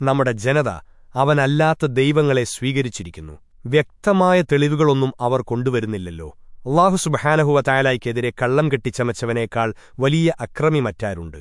നമ്മുടെ ജനത അവനല്ലാത്ത ദൈവങ്ങളെ സ്വീകരിച്ചിരിക്കുന്നു. വ്യക്തമായ തെളിവുകളൊന്നും അവർ കൊണ്ടുവരുന്നില്ലല്ലോ. അള്ളാഹു സുബഹാനഹുവ തായാലായ്ക്കെതിരെ കള്ളം കെട്ടിച്ചമച്ചവനേക്കാൾ വലിയ അക്രമി മറ്റാരുണ്ട്